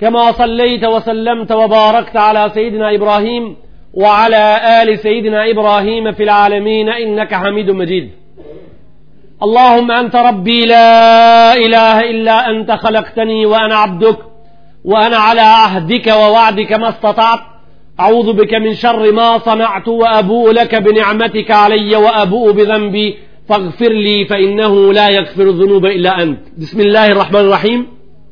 كما صليت وسلمت وباركت على سيدنا إبراهيم وعلى آل سيدنا إبراهيم في العالمين إنك حميد مجيد اللهم أنت ربي لا إله إلا أنت خلقتني وأنا عبدك وأنا على عهدك ووعدك ما استطعت أعوذ بك من شر ما صنعت وأبوء لك بنعمتك علي وأبوء بذنبي فاغفر لي فإنه لا يغفر الذنوب إلا أنت بسم الله الرحمن الرحيم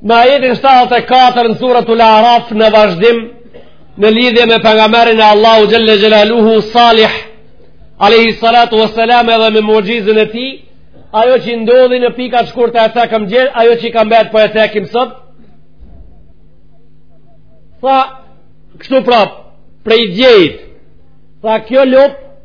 Në ajetin 74 në suretul Araf në vazhdim në lidhje me pejgamberin e Allahut xhel-le xhelaluhu Salih alejhi Salatu Veselam edhe me muxhizen e tij ajo që ndodhi në pika të shkurta e cekëm dje, ajo që i ka mbet po e cekim sot tha kështu prap prej djejt tha kjo lopë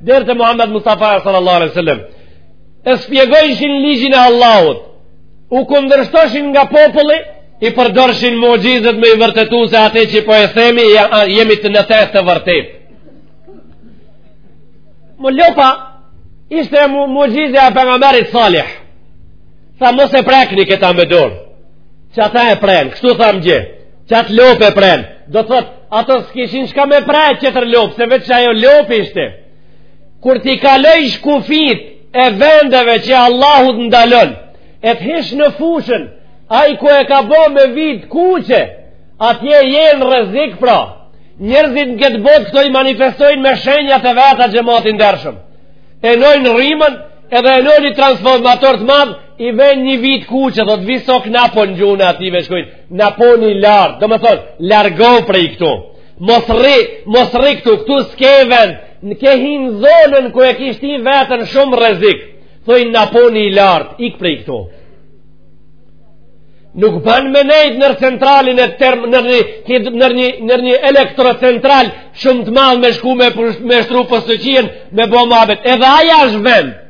Deri te Muhammed Mustafa sallallahu alaihi sallam E spjegojshin ligjin e Allahut U kundërshtoshin nga populli I përdorshin muxhizet me i vërtetu se ate që po e themi Jemi të në test të vërtet Më lopa Ishte muxhizja e pejgamberit Salih Tha mos e prekni këtë me dorë E ata e prenë Kështu thamë dje Atë lopë e prenë, do të thotë, ato s'kishin çka me pre tjetër lopë, se veç ajo lopë ishte. Kur t'i kalojsh kufijtë e vendeve që Allahu t'ndalon, e të hish në fushën, ai ku e ka bo me vijë t'kuqe, atje je n'rrezik pra. Njerëzit në këtë botë këto i manifestojnë me shenjat e veta, xhemat i ndershëm. E ndajnë rrymën edhe e ndonjë transformator të madh, i vejnë një vijë t'kuqe, thotë visok napon, n'gjuhën e atij ve shkrujnë. Naponi i lartë, domethënë, largohu prej këtu. Mos rri, mos rri këtu, këtu s'ke vend, ke hi n'zonën ku e ki shti vetën shumë rrezik. Thojnë naponi i lartë, ik prej këtu. Nuk ban me nejt nër centralin e term, nër një, nër një, nër një elektrocentral shumë të madh me shku me, me shtru postoqinë, me bo muhabet. Edhe aja është vendë.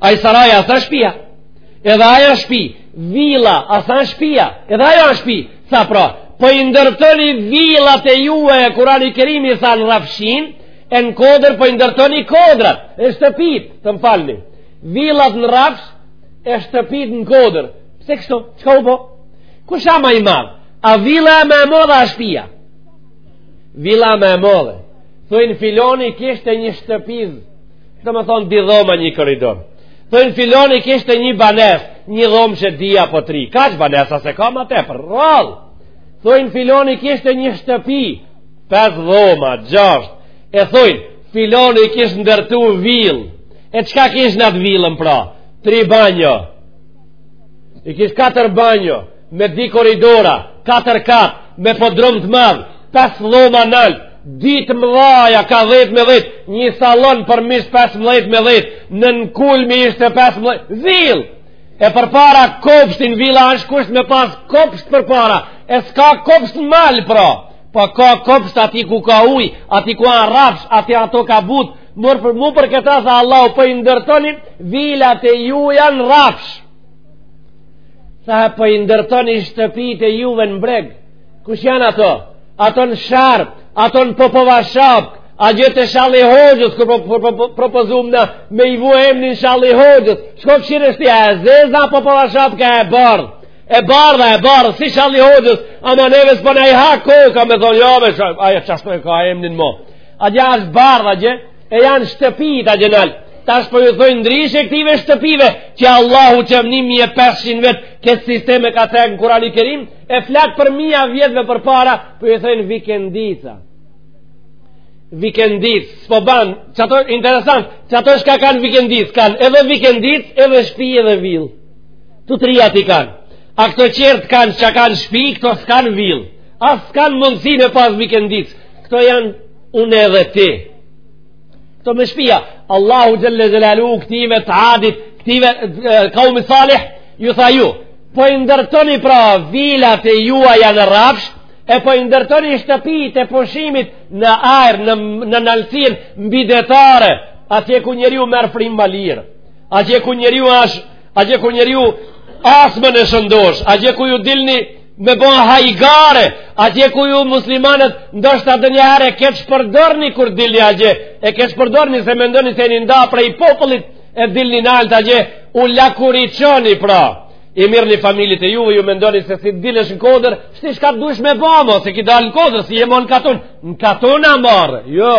Ai saraj asht shpia. Edhe ajo asht shpi, vila, asht shpia. Edhe ajo asht shpi, tha pra. Po i ndërtoni vilat e juaja e Kurani Kerimi tha në rrafshinë, e në kodër po i ndërtoni kodrat, e shtëpit, të më falni. Vilat në rrafsh, e shtëpit në kodër. Pse kështu? Çka u bë? Kush a më i madh? A vila më e madhe a shtëpia? Vila më e madhe. Thojnë filani kishte një shtëpi Domethënë dy dhoma një korridor. Thojnë filani kishte një banesë, një dhomë që dy apo tri. Kaq banesa s'e ka ma tepër, rrallë. Thojnë filani kishte një shtëpi, pesë dhoma, gjashtë. E thojnë, filani kishte ndërtu vilë. E çka kishte në atë vilën pra? Tri banjo. I kishte katër banjo, me dy korridora, katër kate, me podrum të madh, pesë dhoma nalt. Dy të mëdhaja ka 10 me 10, një salon për mish 15 me 10, nënkulmi ishte 15, vil! E përpara kopshtin vila është kusht me pas kopsht përpara, e s'ka kopsht në mal pra, po ka kopsht ati ku ka uj, ati ku a n'rrafsh, ati a toka butë, mu për këta tha Allahu po i ndërtoni vilat e juja n'rrafsh. Tha po i ndërtoni shtëpitë e juve në breg, Kush janë ato? Ato në Sharr, ato në Popova Shapkë, atje te shalli hoxhës, kur propozumë me i vu emnin shalli hoxhës, shko kshire është tja, e zezna Popova Shapka e bardhë, e bardhë, e bardhë, si shalli hoxhës, ama neve s'po na i ha koka, me thonë, jo, me shumë, ajo qashtu e ka emnin mo. Atje është bardhë, atje janë shtëpit, atje nalt, tash po ju thojnë ndrishe këtive shtëpive, që Allahu që me 1500 vjet, këtë sistem e ka cekë në Kurani Kerim, E flas për mija vjetëve përpara, po i thojnë vikendica. Vikendic, s'po banë, qato interesant, qato shka kanë vikendic, kanë edhe vikendic, edhe shpi edhe vil. Të triat i kanë. A këto tjerët kanë, ca kanë shpi, këto s'kanë vil. As s'kanë mundësi me pas vikendic. Këto janë unë edhe ti. Këto me shpia, Allahu xhelle xhelaluhu, këtive të Adit, këtive, eh, kaumi Salih, ju tha ju, Po i ndërtoni pra vilat e juaja në rrafsh, e po i ndërtoni shtëpit e pushimit në ajër, në, në nalësin mbidetare, atje ku njeriu merr frymë ma lirë, atje ku njeriu as, atje ku njeriu asmën e shëndosh, atje ku ju dilni me bon hajgare, atje ku ju muslimanët ndoshta ndonjëherë e keqpërdorni kur dilni atje, e keqpërdorni se mendoni se jeni nda prej popullit, e dilni nalt atje, u lakuriqoni pra, i merrni familjet e juve, ju mendoni se si t'dilësh në kodër, shti shka të dush me ba mo, se ki dalë në kodër, s'jem mo në katun, në katun a marre, jo,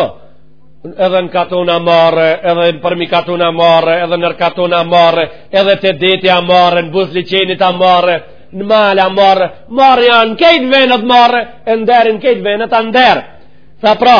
edhe në katun a marre, edhe përmi katun a marre, edhe nër katun a marre, edhe te deti a marre, në buzë liqenit a marre, në mal a marre, marrja n'kejt venet marre, e nderi n'kejt venet a nder, tha pra,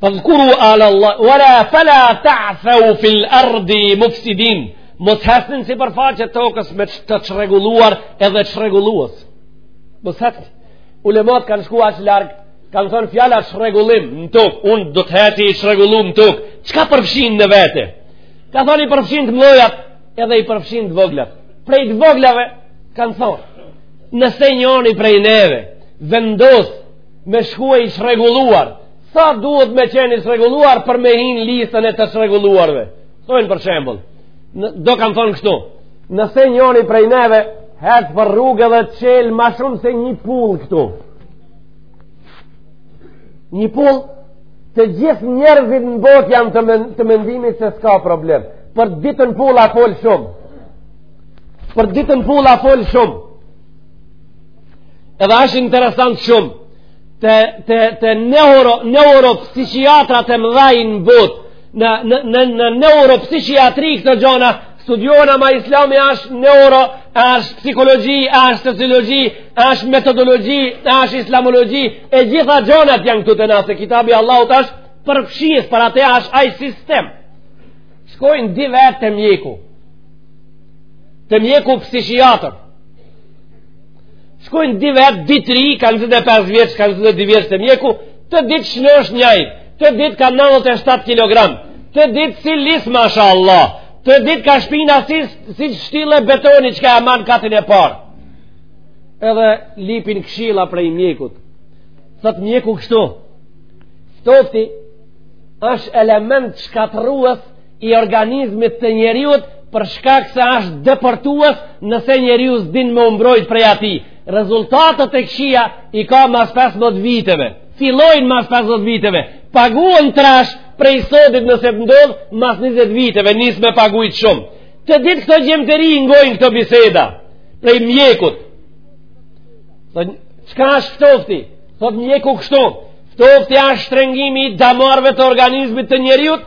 Fedhkuru ala Allah, wala fala ta'thau fil ardi mufsidin, mos hecni sipërfaqe tokës me të çrregulluar edhe çrregullues. Mos hecni. Ulemat kanë shku aq larg, kanë thonë fjala çrregullim në tokë, unë do të heci i çrregullu në tokë, çka përfshin në vete? Ka thonë i përfshin të mdhajat edhe i përfshin të voglat. Prej të voglave, kanë thonë, nëse njoni prej neve, vendos me shkue i shrregulluar sa duhet me qenë i shrregulluar për me hi n'listën e të shrregulluarve thojnë për shembol do kanë thonë kështu nëse njoni prej neve hec për rrugë dhe çel ma shumë se një pullë këtu një pullë të gjithë njerëzit në botë janë të, men, të mendimit se s'ka problem për ditën pullë a fol shumë për ditën pullë a fol shumë Edhe është interesant shumë te, te, te neuro, neuropsikiatrat e mëdhaj në botë, në, në, në, në neuropsikiatri këto gjona studiohen, ama islami është neuro, është psikologji, është sociologji, është metodologji, është islamologji, e gjitha gjonat janë këtu te na, se kitabi i Allahut është përfshirës, për atë është ai sistem. Shkojnë di vetë te mjeku, te mjeku psikiatër. Shkojnë dy vetë, dy të ri, ka 25 vjeç, ka 22 vjeç te mjeku, të ditë shnosh njajtë, të ditë ka 97 kg, të ditë si lis mashallah, të ditë ka shpina si si shtillë betoni çka e mban katin e parë. Edhe lipin këshilla prej mjekut. Thotë mjeku kështu. Ftofti është element shkatërrues i organizmit të njeriut për shkak se është depërtuas nëse njeriu s'din me u mbrojt prej atij. Rezultatët e këqija i ka mas 15 viteve. Fillojnë mas 15 viteve. Paguan trashë prej sotit nëse të ndodh mas 20 viteve. Nis me pagujt shumë. Të ditë këto gjem të ri i ngojnë këto biseda prej mjekut. Dhe, çka është ftofti? Thotë mjeku kështu. Ftofti është shtrengimi i damarve të organizmit të njeriut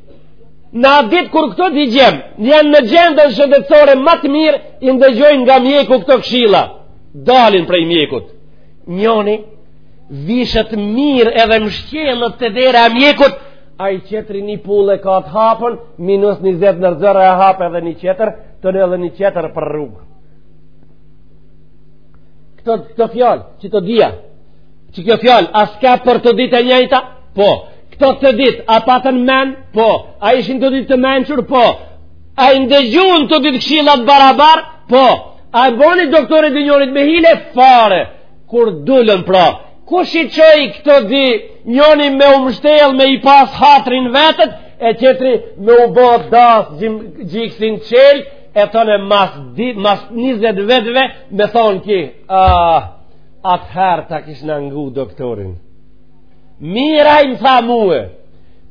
Në atë ditë kur këto di gjem, janë në gjendën shëndetësore më të mirë, i ndëgjojnë nga mjeku këto këshilla. Dalin prej mjekut. Njoni vishet mirë edhe mshtjellet te dera e mjekut, ai qetri një pullë e ka të hapën, minus njëzet nën zero e hap edhe një qetër, tone edhe një qetër për rrugë. Këto, këto fjalë, këto dija, që kjo fjalë, a s'ka për të ditë e njajta? Po, Këto të ditë, a patën men? Po. A ishin të ditë të mençur? Po. A i ndëgjun të ditë këshillat barabar? Po. A i boni doktori ndonjonit me hile? Fare. Kur dulën pra. Kush i çoi këto di njoni me u mshtjell me i pas hatrin vetes, e qetri me u bo das gjiksin çelë, e tone mas, di, mas 20 viteve me thonë ki, ah, atëherë ta kishna ngu doktorin. Mirë ai më tha mue,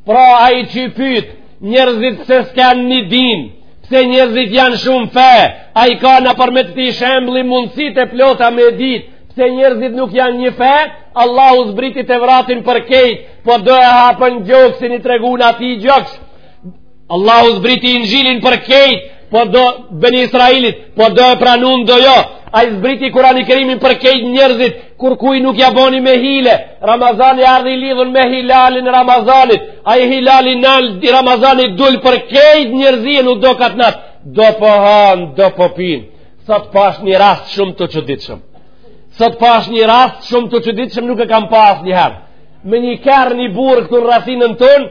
pra ai që pyt njerëzit pse s'kanë një din, pse njerëzit janë shumë fe, ai ka nëpërmjet këtij shembulli mundësitë e plota me ditë, pse njerëzit nuk janë një fe, Allahu zbriti Tevratin për kejt, po do e hapën gjoksin, i tregun atij gjoks, Allahu zbriti Inxhilin për kejt, po do beni Israilit, po do e pranun do jo. Ai zbriti Kurani Kerimin për kejt njerëzit, kurkuj nuk ja boni me hile. Ramazani ardh i lidhun me hilalin e Ramazanit. Ai hilali nalt i Ramazanit dul për kejt njerëzit nuk do katë natë. Do po hanë, do po pinë. Sot pashë një rast shumë të çuditshëm. Sot pashë një rast shumë të çuditshëm, nuk e kam pa asnjëherë. Me një kerr një burrë këtu në rrethinën tonë,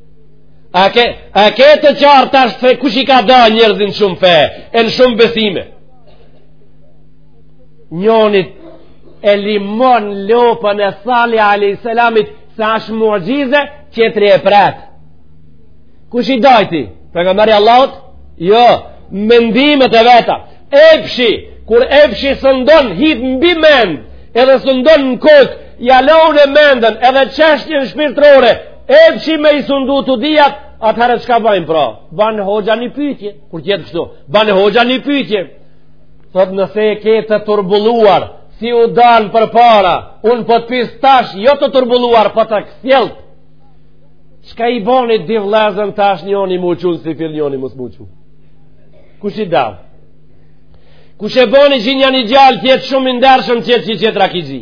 A ke, a ke të qartë tash se kush i ka da njerëzit n'shumë fe, e në shumë besime. Njoni e limon lopën e Salih a.s. se ashtë muxhize, tjetri e pret. Kush i dajti? Pejgamberi i Allahut? Jo, mendimet e veta. Epshi, kur epshi sundon, hip mbi mend, edhe sundon në kokë, ja lun e mendjen, edhe çështjen shpirtërore, Epshi me i sundu të dyjat, atëherë çka bajmë pra? Ban hoxha një pytje, kur t'jetë kështu, ban hoxha një pytje. Thot nëse e ke të turbulluar, si u danë përpara, unë po të pys tash, jo të turbulluar, po të kthjellt. Çka i boni dy vllazën tash njoni m'u çu n'syfyr, njoni mos m'u çu? Kush i dau? Kush e boni që njani djalë t'jetë shumë i ndershëm, tjetri t'jetë rakixhi?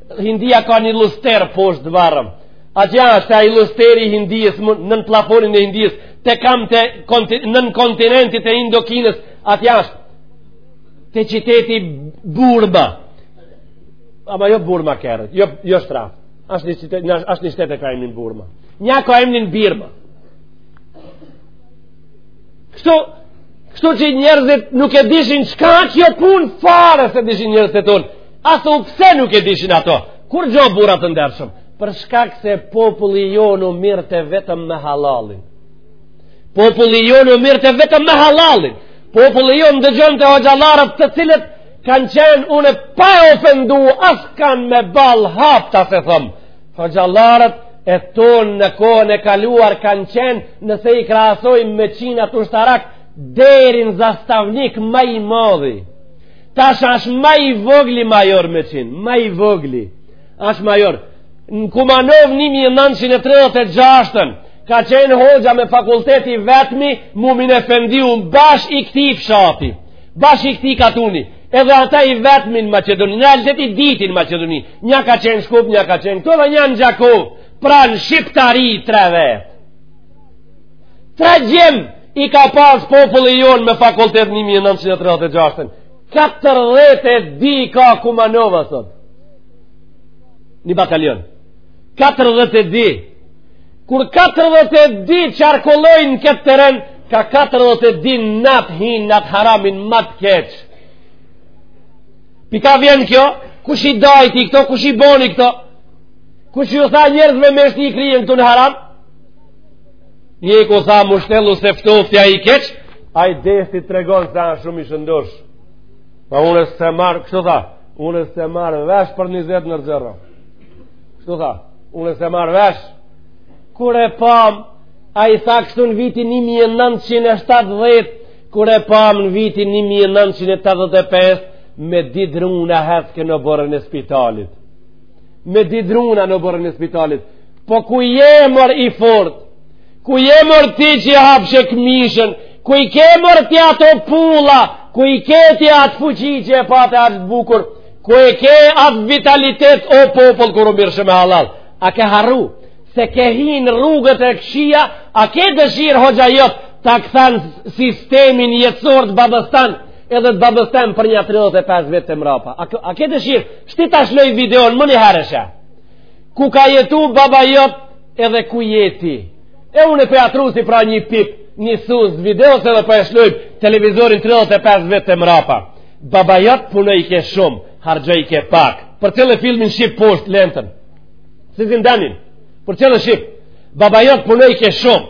Hindia ka një luster poshtë varëm. Atje ashtë ai lusteri i Hindisë nën plafonin e Hindisë te kam te konti, nën kontinentit e Indokinës atje ashtë te qyteti Burma ama jo burma kerrit jo, jo shraf ashtë një, qytet, një, ashtë një shtet e ka emnin Burma nja ka emnin Birma kështu kështu që njerëzit nuk e dishin çka kjo punë fare s'e dishin njerëzit e tonë A thu pse nuk e dishin ato? Kurgjo, burra të ndershëm? Për shkak se populli jonë u mirrte vetëm me hallallin. Populli jonë u mirrte vetëm me hallallin. Populli jonë dëgjonte hoxhallarët të cilët kanë qenë une pa e ofendu askan me ballë haptas e thom. Hoxhallarët e tonë në kohën e kaluar kanë qenë nëse i krahasojmë me çinat ushtarak deri n' zastavnik ma i madhi. Tash është ma i vogli major me qinë, ma i vogli, është major. Në Kumanovë 1936-ën, ka qenë hoxha me fakultet i vetmi, Mumin efendiu, bash i këti fshati, bash i këti katuni, edhe ata i vetmi në Maqedoni, në realitet i dyti në Maqedoni, nja ka qenë shkup, nja ka qenë këtu dhe nja në Gjakovë, pra në Shqiptari tre vetë. Tre gjemë, i ka pas populli jonë me fakultet 1936-ën. 42 ka Kumanova, sot. Një batalion. 42. Kur 42 qarkullojnë këtë teren, ka 42 n'atë hinë, n'atë haramin ma t'keq. Pi ka vjen kjo, kush i dajti këto, kush i boni këto, kush ju tha njerëzve me shti kryen këtu në haram, Një ku tha mështillu se ftofti a i keq, ai deshti të tregon se a shumë i shëndosh. Po unë s'e marr, kështu tha, unë s'e marr vesh për njëzet nën zero. Kështu tha, unë s'e marr vesh. Kur e pam, ai tha kështu në vitin 1970, kur e pamë në vitin 1985 me di druna hecke n'oborrin e spitalit. me di druna n'oborrin e spitalit po ku je mor i fort ku je mor ti që e hapshe këmishën ku i ke mor ti ato pulla ku e ke ti atë fuqi që e pate atë bukuri ku e ke atë vitalitet o popull kur u mirrshe me hallall a ke harru se ke hi n'rrugët e këqija a ke dëshirë hoxha jot ta kthen sistemin jetësor të babës tan edhe të babës tem për nja 35 vjet të mrapa a, a ke dëshirë Shti ta shloj videon ma njëherë, sheh. Ku ka jetu baba jot edhe ku je ti. E unë po ja trusi pra një pip, një sustë videos edhe po e shloj televizorin 35 vjet të mrapa. Baba jot punojke shumë, harxhojke pak. Përcjelle filmin shqip poshtë lentën. Si zindanin. Përcjelle shqip. Baba jot punojke shumë.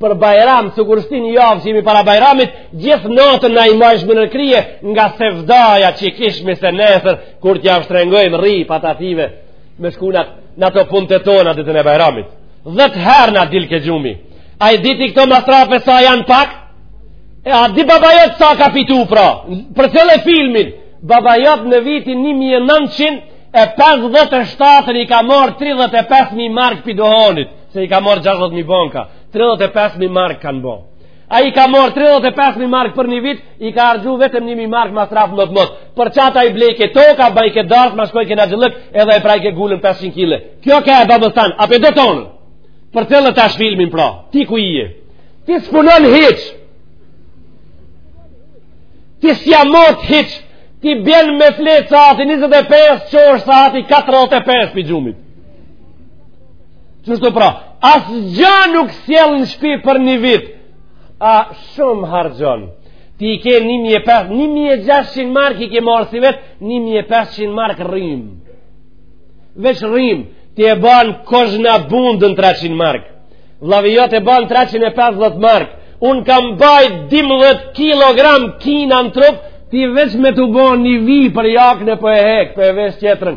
për bajram, sikur shti n'javë që jemi para bajramit, gjithë natën na i majshmë nën krye, nga sevdaja që i kishmi se nesër, kur t'ja shtrëngojmë rripat atyve, me shku n'ato punët tona ditën e bajramit. Dhe atëherë na dilke gjumi. A i di ti këto masrafe sa janë pak? E a di baba jot sa ka fitu pra? Përcjelle filmin, baba jot në vitin 1957 i ka marrë 35.000 markë pi dohonit. se i ka marrë 60.000 banka, 35.000 mark kanë bo. Ai ka marrë 35.000 mark për një vit, i ka harxhu vetëm 1.000 mark masraf motmot. Për qata ai blejke toka, bajke darsma, shkojke në haxhillëk, edhe e prajke gullën 500 kile. Kjo ka e babës tanë, a pe do tonë? Përcjelle tash filmin pra, ti ku je? Ti s'punon heqë. Ti s'ja mot hiç. Ti bjen me fletë saati 25, çohesh saati 45 prej gjumit. Qështu pra, asgja nuk sjell në shpi për një vit, a shumë harxhon. Ti i ke 1.500 mark i ke marrë si vetë, 1.500 mark rrim. Veç rrim, ti e ban kozhna bundën 300 mark. Vllavi jot e ban 350 mark. Unë kam bajt 12 kg kina në trup, ti veç me t'u bo një vi për jakën e po e hek, po e vesh tjetrën.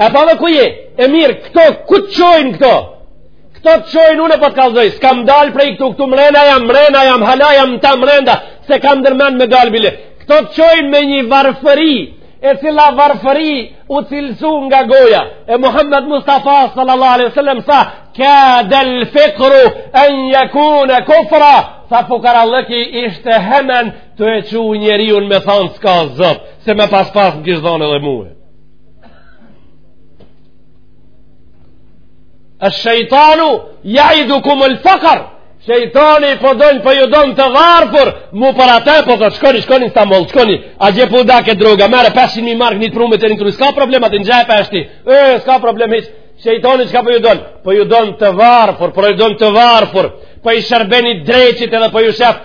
E pa dhe ku je, e mirë, këto, ku të çojnë këto? Këto të çojnë unë po të kallzoj, s'kam dalë prej këtu, këtu mrena jam, mrena jam, hala jam, ta mrenda, s'e kam ndërmen me dalë bile. Këto të çojnë me një varfëri, e cila varfëri u cilësu nga goja e Muhammed Mustafa sallallahu alaihi sallam tha, kadel fikru en jekune kufra, tha fukarallëki ishte hemen te çu njerin me thonë s'ka Zot, se me pas pas m'kish dhonë dhe mue. E shejtanu jaidukumul fakar, shejtani po don po ju don të varfër, mu për atë po thot shkoni, shkoni në Stamboll, shkoni, atje po dahet droga, merre 500.000 markë një të prumë të rintru, s'ka problem, atë në xhep e shti, e, s'ka problem hiç, shejtani çka po ju don, po ju don të varfër, po ju don të varfër, po i shërbeni dreqit edhe po ju shef,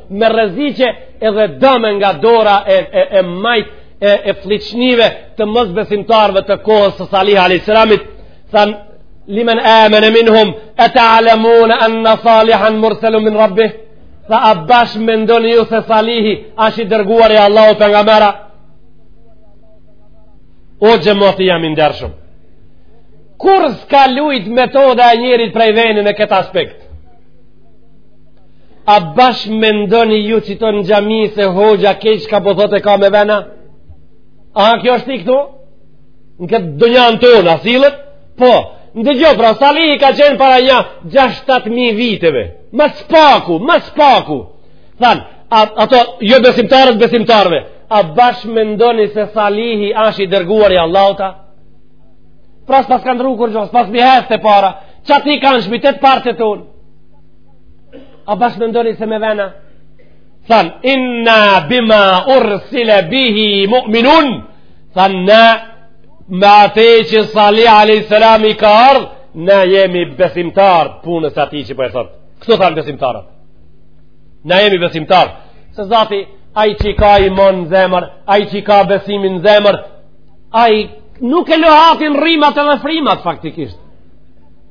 me rreziqe edhe dëme nga dora e e, e majt e e flliçnive të mosbesimtarëve të kohës së Salih alayhis salamit than liman amana minhum ata'lamun an salihan mursalun min rabbih tha a bash mendoni ju se Salihi ash i dërguar i Allahut pejgamber a o xhemati jem i ndershëm kurr s'ka lujt metoda e njerit prej veni në këtë aspekt A bash mendoni ju që të në xhami se hoxha keq ka po thot e ka me ven a? A kjo është i këtu? Në këtë dynjan tonë, asilët? Po, ndëgjo, pra, Salihi ka qenë para nja 6-7.000 viteve. Ma s'paku, ma s'paku. Than, a, ato, jobesimtarët, besimtarëve. A bash mendoni se Salihi ashtë i dërguar i Allahut a? Pra, s'paskan ndrru kurgjo, s'pas mi hesë të para. Qa ti kanë shmitet partë të tonë? a bash mendoni se me vena than inna bima ursile bihi mu'minun than na me ate që salih a.s. i ka ardh na jemi besimtar punës ati që po e thot kështu than besimtarët na jemi besimtar se zati ai që ka imon në zemër ai që ka besimin në zemër ai nuk e luhatin rrimat edhe frimat faktikisht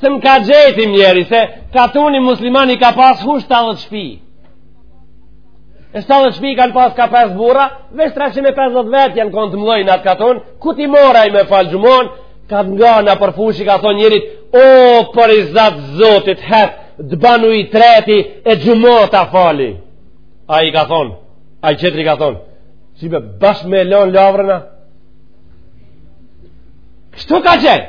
Se nuk ka gjet i mjeri, se katuni musliman i ka pas hu 70 shpi. E 70 shpi kanë pas ka 5 burra, veç 350 vetë janë konë të mdhoj n'atë katun, ku ti marrë me falë xhuman, ka nga nëpër fush i ka thonë njerit, o për rizat zotit hec, banu i treti e xhuman ta falim. Ai i ka thonë, ai qetri ka thonë, si be bash me lonë lavrën a, Kështu ka qenë.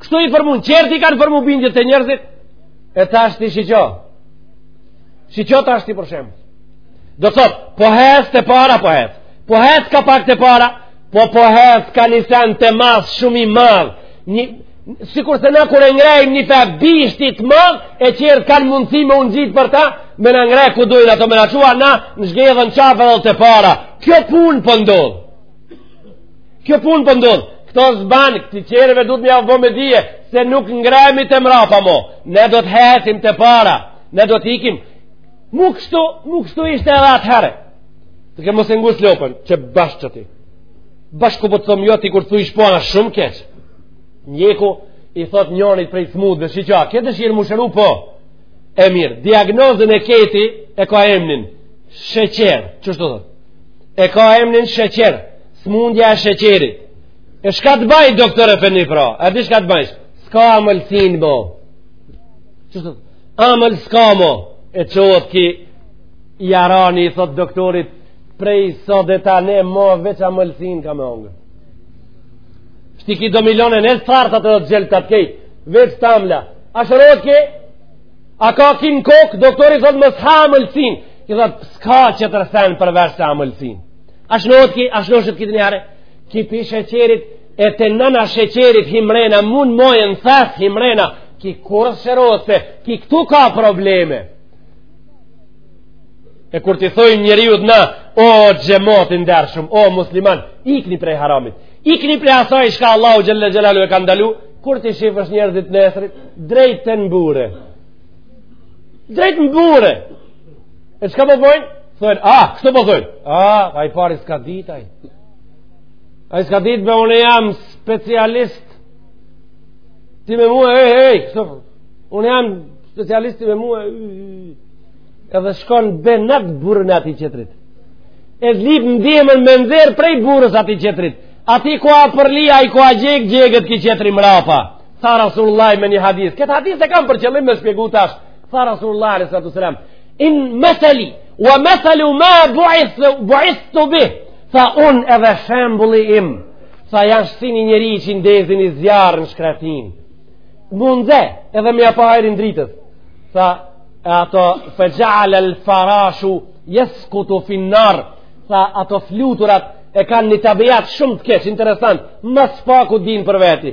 Kështu i formun, qertë i kanë formu bindjet te njerëzit, e tashti shiqo. Shiqo tashti për shembull. Do thot, po hec te para, po hec. Po hec ka pak te para, po po hec ka një sen te mas shumë i madh. Një, sikurse na kur e ngrejmë nifar bishti t'madh, e qertë kanë mundësi me u ngjit për ta, me na ngre ku dojnë ato me na çu, na zgjedhën n'qafë edhe te para. Kjo punë po ndodh. Po Kjo punë po ndodh, këto s'ban, këti qerve duhet m'jau bo me dije, se nuk ngrehemi te mrapa mo, ne do të hecim te para, ne do të ikim, mu kështu, mu kështu ishte edhe atëherë, të ke mos e nguc lopën, që bash që ti, bash ku po të thom jo, ti kur të thuj shpona shumë keq, mjeku i thot njërit prej të smutve shiqo, a ke dëshirë m'u shëru po, e mirë, diagnozën e ke ti e ka emnin, sheqer, qysh të thot, e ka emnin sheqer, smundja e sheqerit. E shka të baj, doktor efeni pra? A di shka të bajsh? S'ka amëlsin, mo. Qysh? Amël s'ka, mo. E çohet ki jarani, i thot doktorit, prej sod e tane, mo, veç amëlsin kam me hongër. Shti ki do milione, në të thartë të të të gjelë të të kej, veç të amla. A shërohet ki? A ka ki në kokë, doktori thot, mos ha amëlsin. Ki thot s'ka qetër sen përveç se amëllësin. A shnoshet ki, a shnoshet ki njeri, ki pi sheqerit e te nana sheqerit hin mrena, mund me hi n'thes hin mrena, ki kurrë s'shërohet se, ki këtu ka probleme. E kur t'i thojm njeriut na, o xhemat i ndershëm, o musliman, ikni prej haramit, ikni prej asaj shka Allahu xhele xhelaluhu e ka ndalu, kur t'i shifësh njërzit nesrit, drejt të në Drejt në burrë. E çka po bojnë? Thojnë, ah, kështu po thojnë? Ah, ai i pari s'ka dit, ai. Ai s'ka dit, be unë jam specialist. Ti me mua, e, e, e, kështë po. Unë jam specialist, ti me mua, e, e, Edhe shkon bje n'at burrën e atij qetrit. E lip ndihmën me nxjerr prej burrës atij qetrit. Aty ku a përli, ai ku a gjeg, gjeget ky qetri mrapa. Tha Rasulullahi me një hadith. Këtë hadith e kam për qëllim me shpjegu tash. Tha Rasulullah alaihi salatu wasalam, "In masali wa masalu ma bu'ith bu'ithtu bih." Tha un edhe shembulli im. Tha janë si një njeri që ndez një zjarr në shkretinë. Mu nxe, edhe me ja pa hajrin dritës. Tha ato fajal al farashu yasqutu fi an-nar. Tha ato fluturat e kanë një tabiat shumë të keq, interesant, më së paku dinë për veti.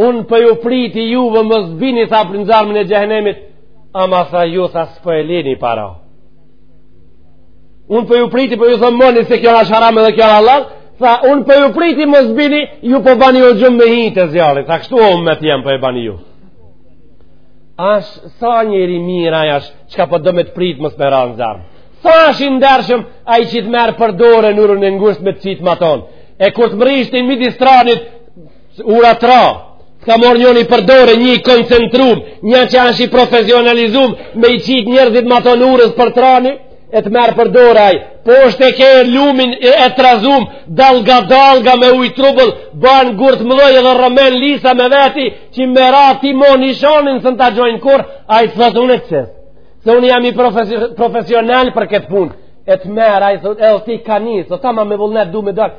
Unë po ju priti juve mos bini tha për n'zjarmin e xhehenemit, ama tha ju tha s'po e lini para. Unë po ju priti po ju them moni se kjo është haram edhe kjo është halal, tha unë po ju priti mos bini, ju po bani hyxhym me hi te zjarri, tha kështu ymeti jem po e bani ju. Ash, sa njeri i mirë ash, që ka po don me t'prit mos me ra n'zjarm. Sa ash i ndershëm, ai që të merr për dore në urën e ngusht me të qitë maton. E kur të mërrish n'midis tranit, Ura tra, të ka marrë njoni për dore, një i koncentrum, një që asht i profesionalizum, me i qit njerzit maton urës për trani, e të merr për dore ai, poshtë e ke lumin e, e trazum, dallga dallga me ujë trubull, ban gurt mdhoj edhe rremen lisa me veti, që me ra ti mo nishonin s'mun ta gjojnë kurr, ai të thotë unë të qes, se unë jam i profesional për këtë punë, e të merr, ai thotë, e o ti ke nis tamam me vullnet du me dalë,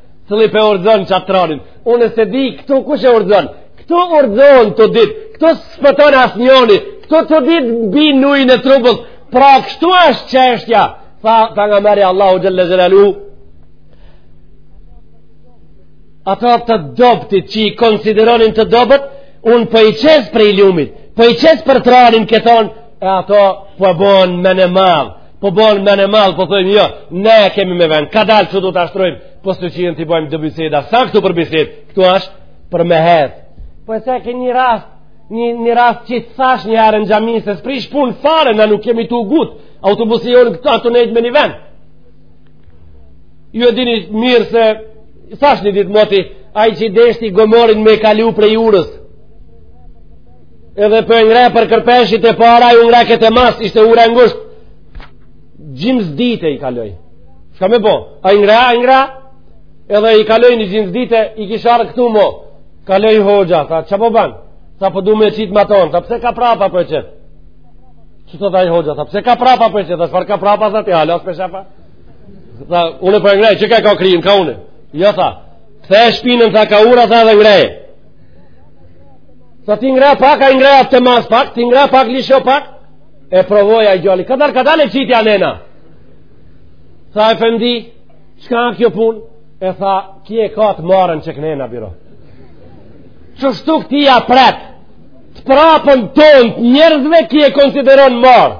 Cili pe urdhon qat tranin Unë s'e di këtu kush e urdhon Këtu urdhon të dytë Këtu s'shpëton asnjoni Këtu të dytë bin n'ujin e trubullt Pra kështu është çështja Tha pejgamberi Allahu xhelle xhelaluhu Ata të dobëtit që i konsideronin të dobët Unë po i qes prej lumit Po i qes për tranin këton E ato po bon men e madhe po bën men e madhe, po thojmë, jo, ne e kemi me vend, kadalë ku do ta shtrojmë, po së që jenë t'i bojmë do biseda, s'a këtu për bisedë, këtu asht për me hec. Po e se ke një rast, një, një rast që të thash një herë në xhami, se s'prish punë fare, ne nuk kemi të ngut, autobusi jonë këtu atë në me një vend. Ju e dini mirë se, thash një ditë moti, ai që deshti gomorin me kalu prej urës, Edhe po e ngre për kërpeshit e para, ai ngre te mas, ishte ura ngusht. Gjymës dite i kaloj. Çka me bo? Ai ngre, ai ngre. Edhe i kaloj një gjymës dite, i kisharë këtu mo. Kaloj hoxha, tha, çka po ban? Tha po du me qitë matanë, tha pse ka prapa po e qet? Që të dhaj hoxha, tha pse ka prapa po e qet? Tha çfarë ka prapa, tha ti hala s'po sheh a? Tha, une po e ngrej, që ka ka kryn, ka une? Jo, tha, ktheja shpinën, tha ka ura, tha edhe ngreje. Tha ti ngre pak, ai ngre te mas pak, ti ngre pak, lisho pak, e provoi ai djali. Kadal, kadal e qiti anena. Tha efendi, çka â kjo punë, e tha, ky e ka të marën qe knena, biro. Qështu këtij ia pret, të prapën tonë, të njerëzve ky e konsideron marë.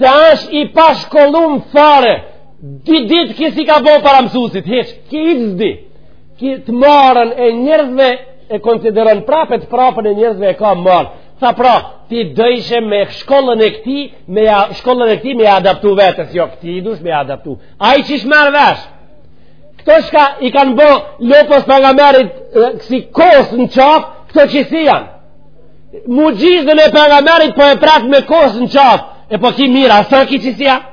Se është i pashkollum fare, dy ditë ky s'i ka bo para mësusit, hiç, ky hiç s'di. Ky të marën e njerëzve e konsideron prapë të prapën e njerëzve e ka marë. Tha pra, ti dojshe me shkollën e këtij, me ja, shkollën e këtij me adaptu vetes, jo këtij i duhesh me adaptu. Ai qish marrë vesh. Këta çka i kanë bo lopës pejgamerit kësi kosë në qafë, këta qisi janë. Muxhizen e pejgamerit po e pret me kosë në qafë, e po ki mira, së ki qisi janë?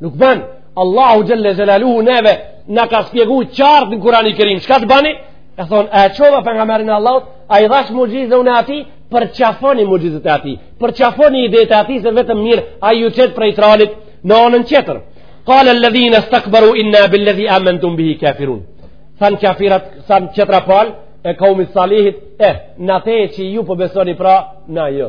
nuk ban Allahu xhele xhelaluhu neve na ka spjegu qartë në Kurani Kerim çka të bani e thonë e çova pejgamerin e Allahut ai dhash muxhizen e atij përqafoni muxhizet e atij përqafoni idetë e atij se vetëm mirë ai ju qet prej tralit në anën tjetër kalel-ledhine-stekberu inna bil-ledhi amentum bihi kafirun than kafirat than tjetra palë e kaumit Salihit e në atë që ju po besoni pra na jo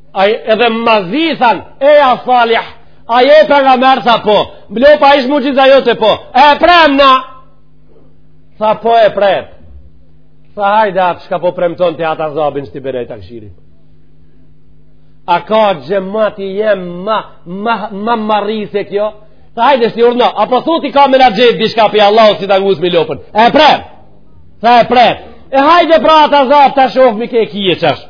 A edhe ma zi than, e ja Salih, a je pejgamer, tha po, lopa ish muxhizja jote po, e prem na, tha po e prem, tha hajde, çka po premton ti atë azabin që ti bjere të kshirim. A ka xhemati jem ma, ma, ma marri se kjo, tha hajde shti urna, a po thu ti ka me na gjetë diçka pi Allahit si ta ngusmi lopën, e prem, tha e prem, e hajde pra atë azabin ta shofmi ke kje qashë.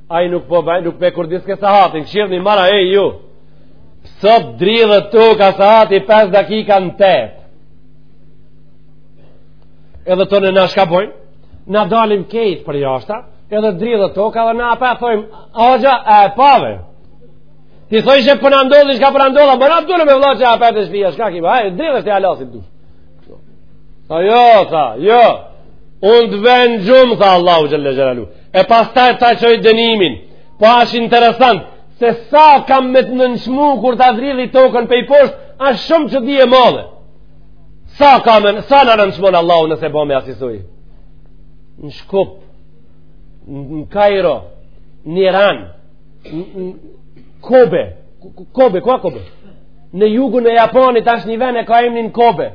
Ai nuk po bën, nuk pe kurdiske sahatin, kshirni mara e ju. Sot dridhet toka sahati 5 dakika në tet. Edhe tanë na çka bojmë, na dalim krejt përjashta, edhe dridhet toka dhe na po thojmë, agja e pave. Ti thoj çka po na ndodh, çka po na ndodh, më rapë dule me vla që a për të shpia, çka kemi, hajë, dridhë është e alasit du. Tha, jo, tha, jo, unë të ven gjumë, tha Allahu Xhele Xhelaluhu. e pastaj ta çoj dënimin po ashtë interesant se sa kam me të nënçmu kur ta dridhi tokën pej posht ashtë shumë çudi e madhe sa kam me sa na nënçmon Allahu nëse bojmë asisoj në shkup në kajro në iran në kobe kobe, ku a kobe në jugun e japonit ashtë një ven e ka emnin kobe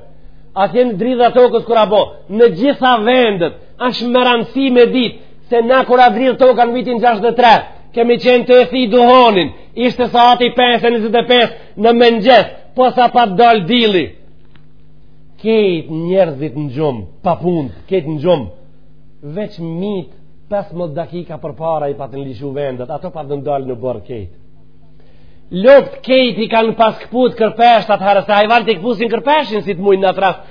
atje në dridhë tokës kur a bo në gjitha vendet Ashtë me rëndësi me ditë, se na kur a dridhë toka në vitin 63, kemi qenë tu e thi duhonin, ishte saati 5.25 në mëngjes, po sa pa dal dilli. Kejt njerëzit në gjumë, pa punë, kejt në gjumë, veç mitë, 15 dakika përpara i patën lishu vendet, ato patën dalë në oborr kejt. Lopt kejt i kanë pas këput kërpesht atëherë, se hajvant i këpusin kërpeshin si të mujnë në atras,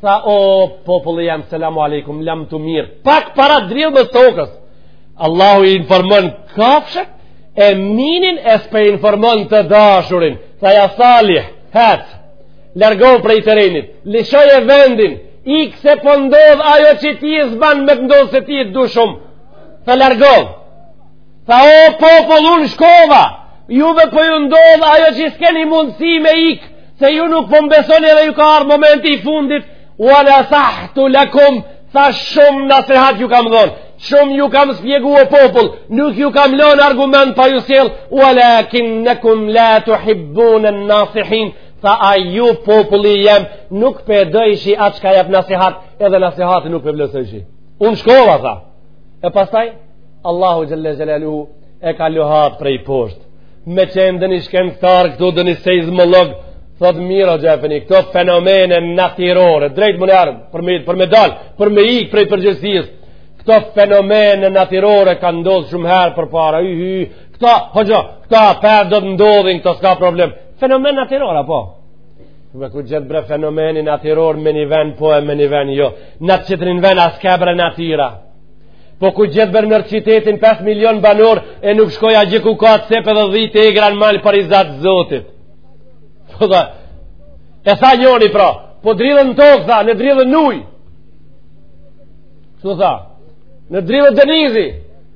Tha o populli jem selamu alejkum lamtumirë pak para dridhmës tokës Allahu i informon kafshët e minin e s'po e informon të dashurin tha ja salih hec largohu prej terenit lishoj e vendin ik se po ndodh ajo që ti s'ban me të ndodh se ti të du shumë tha largohu Tha o popull unë shkova, juve po ju ndodhë ajo që s'keni mundësi me ikë, se ju nuk po m'besoni edhe ju ka ardh momenti i fundit, ua nasahtu lakum, tha shumë nasihat ju kam dhonë, shumë ju kam spjegu o popull, nuk ju kam lonë argument pa ju sjell, ua lakinnëkum la tuhibbune nasihin, tha a ju populli jem, nuk pe dojshi atë çka jep nasihat, edhe nasihatin nuk pe vlerësojshi. Unë shkova, tha. e pastaj Allahu Gjelle Gjelaluhu e ka luhat prej posht me qenë ndonjë shkencëtar këtu ndonjë seizmolog thot mirë hoxha efeni këto fenomene natyrore drejt menjëherë për me, për me dal për me ik prej përgjegjësis këto fenomene natyrore kanë ndodhë shumë herë përpara hy, hy, këta, hoxho, këta apet do të ndodhin këta s'ka problem fenomen natyrore a po Me ku gjet bre fenomeni natyror me një ven po e me një ven jo. Në atë qetrin ven a s'ke bre natyra. Po ku gjet bre nër qytetin 5 milion banor e nuk shkoj atje ku ka cjep edhe dhit e egra në malë për inat zotit. Po de, e tha njoni pra, po dridhen toka tha, ne dridhen uji. Kështu tha, ne dridhen denizi.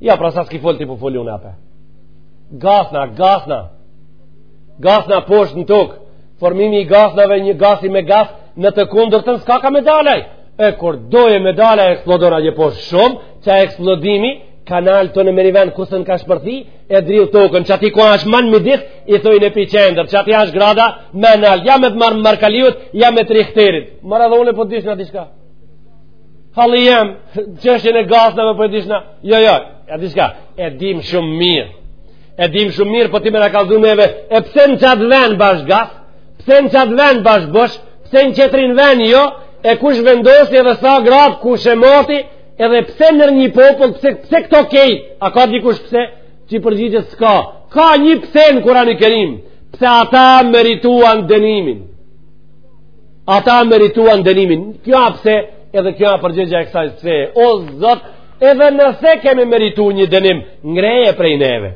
Ja, pra sa s'ki folë ti po folë unë apet. Gazna, gazna. Gazna poshtë në tokë. Formimi i gaznave një gazi me gazin e kundërt e s'ka ka me dal aj. E kur don me dal aj eksplodon atje poshtë shumë, qaj eksplodimi, ka nalt në me ni ven ku s'mun ka shpërthi, e dridh tokën, qaty ku ashtë ma në midis, i thojnë epiqendër, qaty ashtë grada, ma e naltë, ja me të marë Merkaliut, ja me të Rihterit. Ma edhe unë e po dishna diçka. Hall i jem, çështjen e gazna me po e dishna, jo, jo, e dishka, e dim shumë mirë, e dim shumë mirë, po ti me na kallzu neve, e pse në qatë ven bashkë gasë, pse në qatë ven bashkë bosh, pse në qetrin ven jo, e kush vendosi edhe sa gradë, kush e mati, edhe pse ndër një popull, pse, pse këto kejt, a ka dikush pse, që i përgjigjet s'ka, ka një pse në Kurani Kerim, pse ata merituan dënimin, Ata merituan dënimin. Kjo a pse edhe kjo a përgjigja e kësaj pse o zot edhe nëse kemi meritu një dënim ngreje prej neve.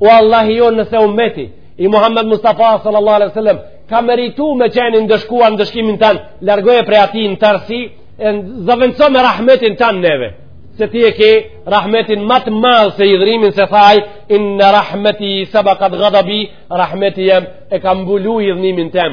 O Allah i jonë nëse umeti i Muhammed Mustafa sallallahu alaihi wasallam ka meritu me qenë ndëshkuan ndëshkimin tan, largoje prej atij në tërsi e zëvendëso me rahmetin tan neve se ti e ke rahmetin më të madh se idhnimin se tha inna rahmeti sabaqat ghadabi rahmeti jem e ka mbulu idhnimin tem